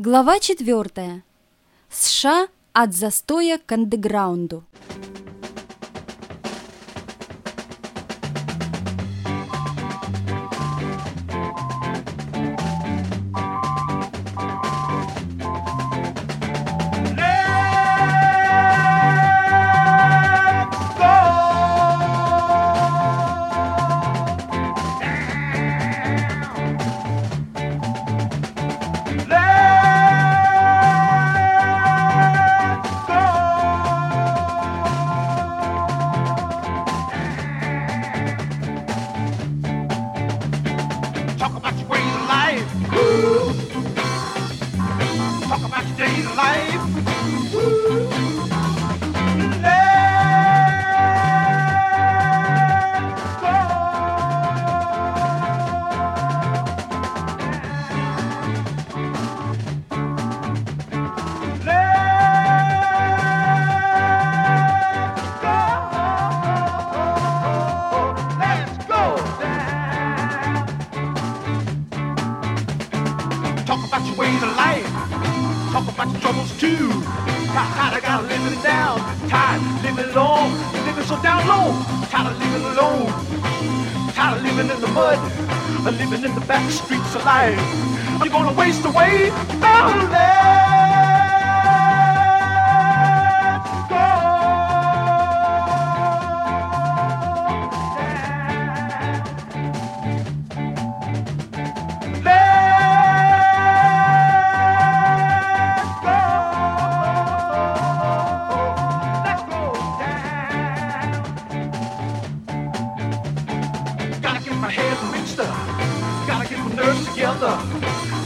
Глава 4. США от застоя к андеграунду. Talk about your ways of life. Talk about your troubles too. Tired, I gotta live it down. Tired, living alone. Living so down low. Tired of living alone. Tired of living in the mud. Living in the back streets of life. You're gonna waste away. Oh, let's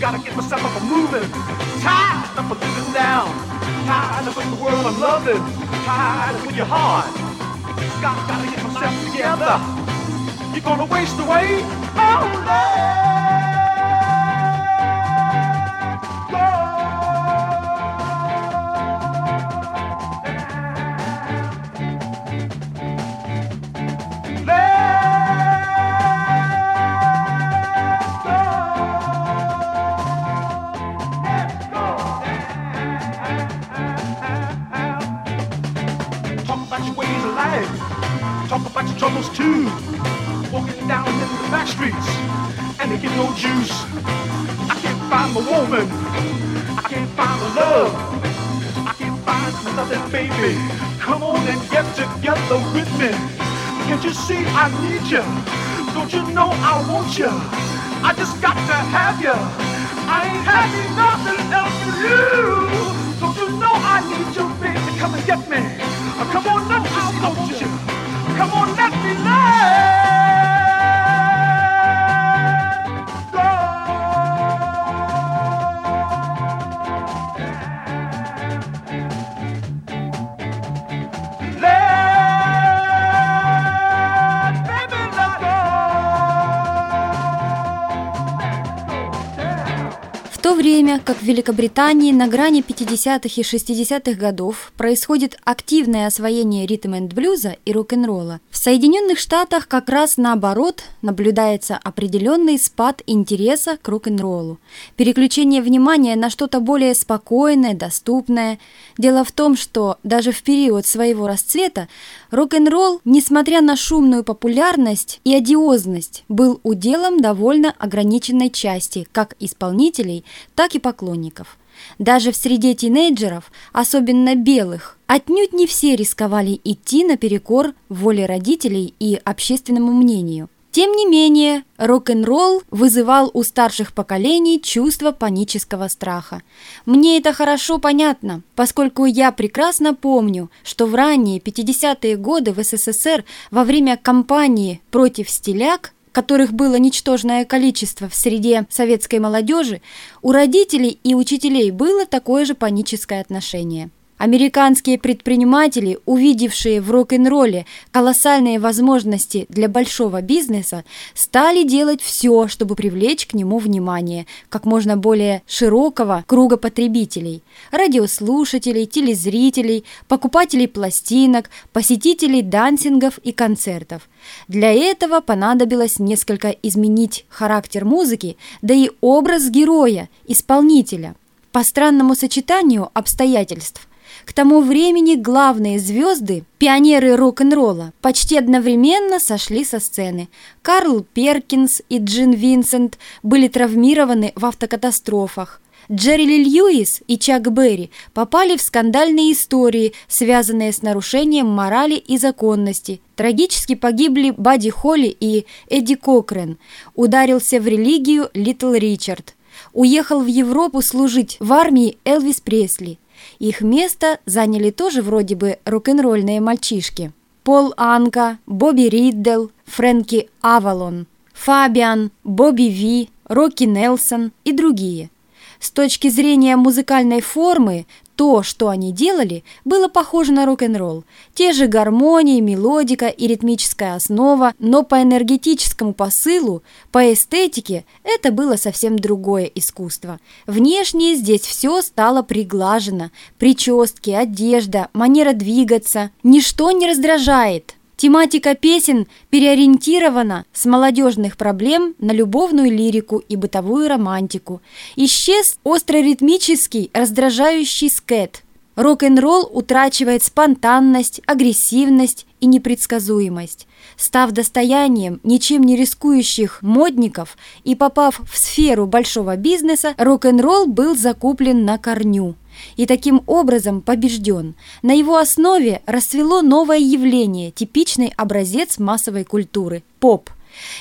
Gotta get myself up and moving. Tired of living down. Tired of the world I'm loving. Tired of with your heart. Gotta, gotta get myself together. You're gonna waste away. Oh, let's can't find love. I can't find nothing, baby. Come on and get together with me. Can't you see I need you? Don't you know I want you? I just got to have you. I ain't having nothing else for you. Don't you know I need you, baby? Come and get me. Come on, now, I want you. Come on, let me let как в Великобритании на грани 50-х и 60-х годов происходит активное освоение ритм-энд-блюза и рок-н-ролла, в Соединенных Штатах как раз наоборот наблюдается определенный спад интереса к рок-н-роллу, переключение внимания на что-то более спокойное, доступное. Дело в том, что даже в период своего расцвета рок-н-ролл, несмотря на шумную популярность и одиозность, был уделом довольно ограниченной части как исполнителей, так и поклонников. Даже в среде тинейджеров, особенно белых, отнюдь не все рисковали идти наперекор воле родителей и общественному мнению. Тем не менее, рок-н-ролл вызывал у старших поколений чувство панического страха. Мне это хорошо понятно, поскольку я прекрасно помню, что в ранние 50-е годы в СССР во время кампании против стиляк которых было ничтожное количество в среде советской молодежи, у родителей и учителей было такое же паническое отношение. Американские предприниматели, увидевшие в рок-н-ролле колоссальные возможности для большого бизнеса, стали делать все, чтобы привлечь к нему внимание как можно более широкого круга потребителей – радиослушателей, телезрителей, покупателей пластинок, посетителей дансингов и концертов. Для этого понадобилось несколько изменить характер музыки, да и образ героя, исполнителя – По странному сочетанию обстоятельств – к тому времени главные звезды, пионеры рок-н-ролла, почти одновременно сошли со сцены. Карл Перкинс и Джин Винсент были травмированы в автокатастрофах. Джерри Льюис и Чак Берри попали в скандальные истории, связанные с нарушением морали и законности. Трагически погибли Бадди Холли и Эдди Кокрен. Ударился в религию Литл Ричард. Уехал в Европу служить в армии Элвис Пресли. Их место заняли тоже вроде бы рок-н-ролльные мальчишки. Пол Анка, Бобби Риддл, Фрэнки Авалон, Фабиан, Бобби Ви, Рокки Нелсон и другие. С точки зрения музыкальной формы, то, что они делали, было похоже на рок-н-ролл. Те же гармонии, мелодика и ритмическая основа, но по энергетическому посылу, по эстетике это было совсем другое искусство. Внешне здесь все стало приглажено. Прически, одежда, манера двигаться. Ничто не раздражает. Тематика песен переориентирована с молодежных проблем на любовную лирику и бытовую романтику. Исчез остроритмический, раздражающий скет. Рок-н-ролл утрачивает спонтанность, агрессивность и непредсказуемость. Став достоянием ничем не рискующих модников и попав в сферу большого бизнеса, рок-н-ролл был закуплен на корню и таким образом побежден. На его основе расцвело новое явление, типичный образец массовой культуры – поп.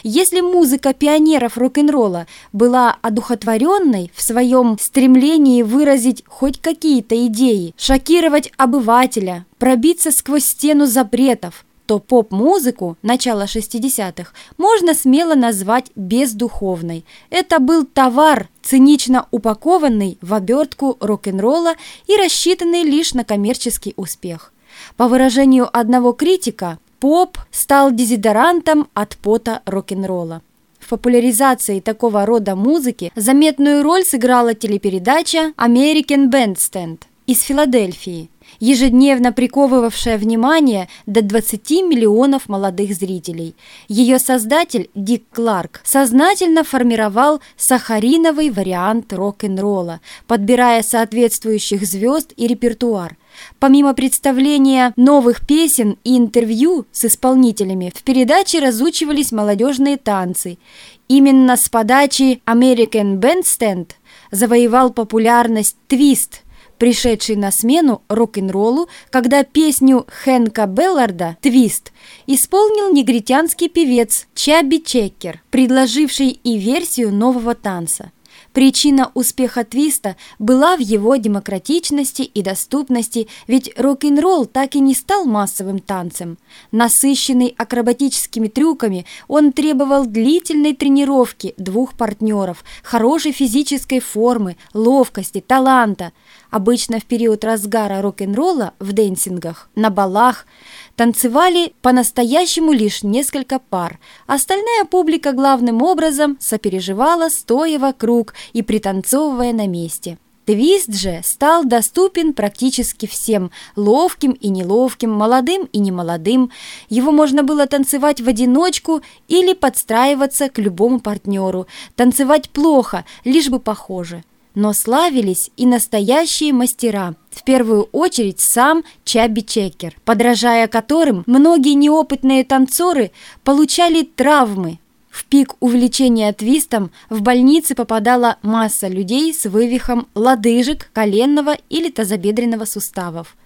Если музыка пионеров рок-н-ролла была одухотворенной в своем стремлении выразить хоть какие-то идеи, шокировать обывателя, пробиться сквозь стену запретов, то поп-музыку начала 60-х можно смело назвать бездуховной. Это был товар, цинично упакованный в обертку рок-н-ролла и рассчитанный лишь на коммерческий успех. По выражению одного критика, поп стал дезодорантом от пота рок-н-ролла. В популяризации такого рода музыки заметную роль сыграла телепередача «American Bandstand» из Филадельфии – ежедневно приковывавшая внимание до 20 миллионов молодых зрителей. Ее создатель Дик Кларк сознательно формировал сахариновый вариант рок-н-ролла, подбирая соответствующих звезд и репертуар. Помимо представления новых песен и интервью с исполнителями, в передаче разучивались молодежные танцы. Именно с подачи American Bandstand завоевал популярность твист – пришедший на смену рок-н-роллу, когда песню Хэнка Белларда «Твист» исполнил негритянский певец Чаби Чекер, предложивший и версию нового танца. Причина успеха твиста была в его демократичности и доступности, ведь рок-н-ролл так и не стал массовым танцем. Насыщенный акробатическими трюками, он требовал длительной тренировки двух партнеров, хорошей физической формы, ловкости, таланта. Обычно в период разгара рок-н-ролла в дэнсингах, на балах, танцевали по-настоящему лишь несколько пар. Остальная публика главным образом сопереживала, стоя вокруг и пританцовывая на месте. Твист же стал доступен практически всем, ловким и неловким, молодым и немолодым. Его можно было танцевать в одиночку или подстраиваться к любому партнеру. Танцевать плохо, лишь бы похоже но славились и настоящие мастера, в первую очередь сам Чаби Чекер, подражая которым многие неопытные танцоры получали травмы. В пик увлечения твистом в больницы попадала масса людей с вывихом лодыжек, коленного или тазобедренного суставов.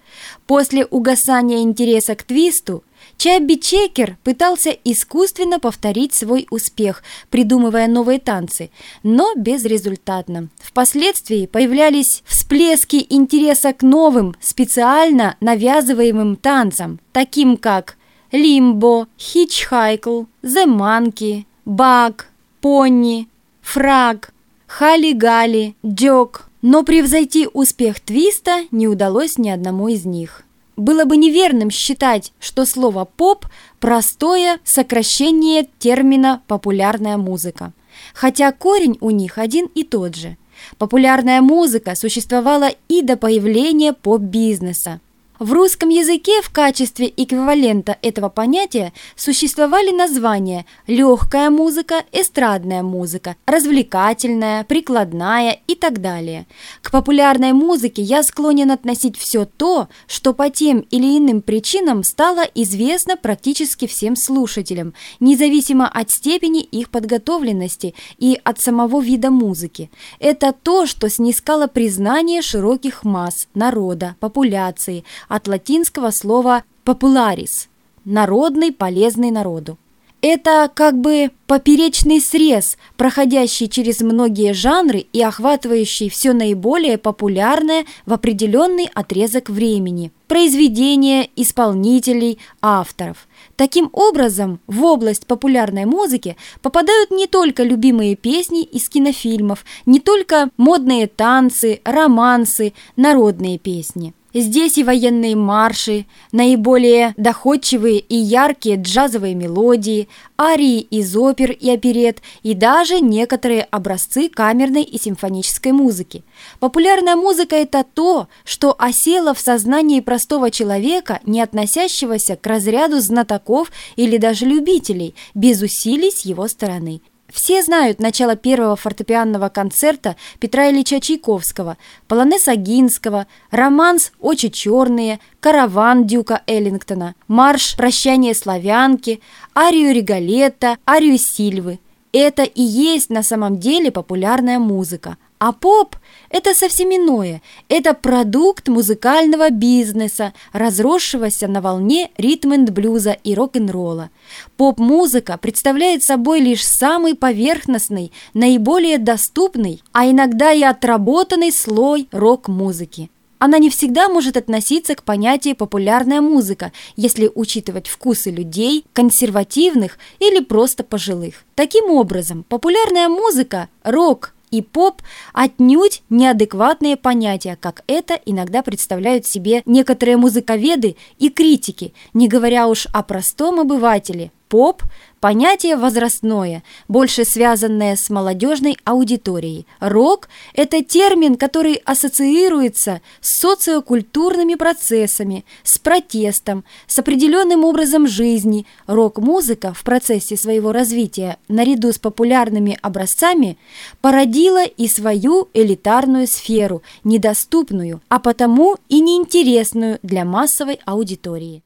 После угасания интереса к твисту Чабби Чекер пытался искусственно повторить свой успех, придумывая новые танцы, но безрезультатно. Впоследствии появлялись всплески интереса к новым, специально навязываемым танцам, таким как лимбо, хичхайкл, зе манки, баг, пони, фраг, хали-гали, джок. Но превзойти успех твиста не удалось ни одному из них. Было бы неверным считать, что слово «поп» – простое сокращение термина «популярная музыка», хотя корень у них один и тот же. Популярная музыка существовала и до появления поп-бизнеса. В русском языке в качестве эквивалента этого понятия существовали названия легкая музыка, эстрадная музыка, развлекательная, прикладная и так далее. К популярной музыке я склонен относить все то, что по тем или иным причинам стало известно практически всем слушателям, независимо от степени их подготовленности и от самого вида музыки. Это то, что снискало признание широких масс, народа, популяции, от латинского слова «popularis» – «народный, полезный народу». Это как бы поперечный срез, проходящий через многие жанры и охватывающий все наиболее популярное в определенный отрезок времени, произведения, исполнителей, авторов. Таким образом, в область популярной музыки попадают не только любимые песни из кинофильмов, не только модные танцы, романсы, народные песни. Здесь и военные марши, наиболее доходчивые и яркие джазовые мелодии, арии из опер и оперет и даже некоторые образцы камерной и симфонической музыки. Популярная музыка – это то, что осело в сознании простого человека, не относящегося к разряду знатоков или даже любителей, без усилий с его стороны. Все знают начало первого фортепианного концерта Петра Ильича Чайковского, полонез Агинского, романс «Очи черные», караван Дюка Эллингтона, марш «Прощание славянки», арию Риголетта, арию Сильвы. Это и есть на самом деле популярная музыка – а поп – это совсем иное. Это продукт музыкального бизнеса, разросшегося на волне ритм-энд-блюза и рок-н-ролла. Поп-музыка представляет собой лишь самый поверхностный, наиболее доступный, а иногда и отработанный слой рок-музыки. Она не всегда может относиться к понятию «популярная музыка», если учитывать вкусы людей, консервативных или просто пожилых. Таким образом, популярная музыка, рок – и поп отнюдь неадекватные понятия, как это иногда представляют себе некоторые музыковеды и критики, не говоря уж о простом обывателе. Поп Понятие возрастное, больше связанное с молодежной аудиторией. Рок – это термин, который ассоциируется с социокультурными процессами, с протестом, с определенным образом жизни. Рок-музыка в процессе своего развития, наряду с популярными образцами, породила и свою элитарную сферу, недоступную, а потому и неинтересную для массовой аудитории.